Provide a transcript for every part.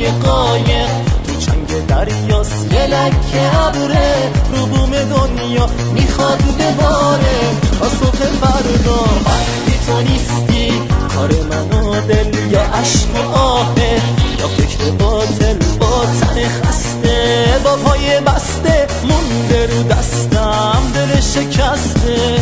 قایق. تو چنگ دریاست یه لکه عبره رو بوم دنیا می‌خواد بباره. تا صبح فردا وقتی تو نیستی کار من و دل یا عشق و آهه. یا فکر باطل با تن خسته. با پای بسته مونده رو دستم دل شکسته.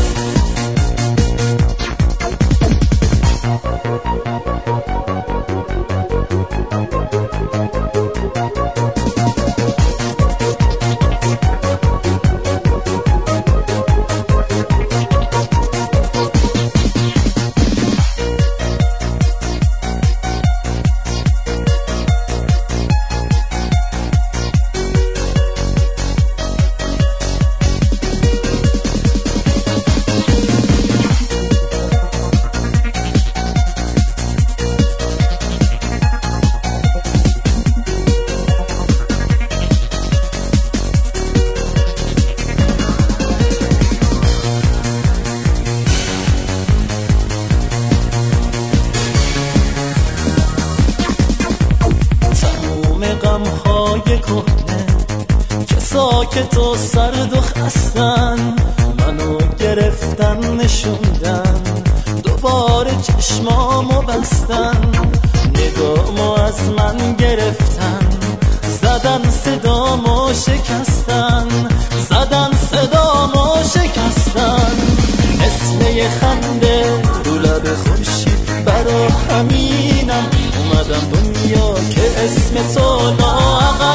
که ساکت و سرد و خستن منو گرفتن نشوندن. دوباره چشمامو بستن. نگامو از من گرفتن. زدن صدامو شکستن. زدن صدامو شکستن. مثل خنده رو لب خورشید برا همینم. اومدم دنیا که اسم تو لاغل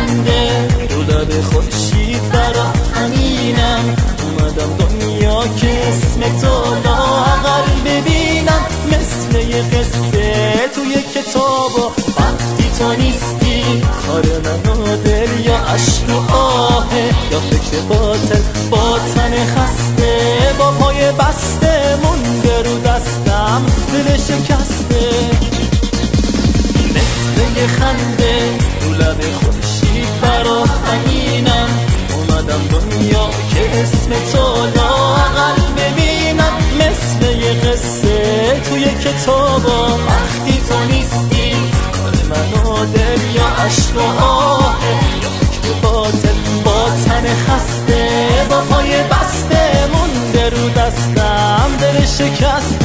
خنده رو لب خورشید برا همینم. اومدم دنیا که اسم تو لاغر ببینم. مثل یه قصه توی کتابا وقتی تو نیستی. کار من و دل یا عشق و آهه یا فکر باطل با تن خسته. با پای بسته مونده رو دستم. دل شکسته. مثل یه خنده. توی کتابا. وقتی تو نیستی کار من دل یا عشق و آهه یا باطل با تن خسته با پای بسته مونده رو دستم دل شکسته.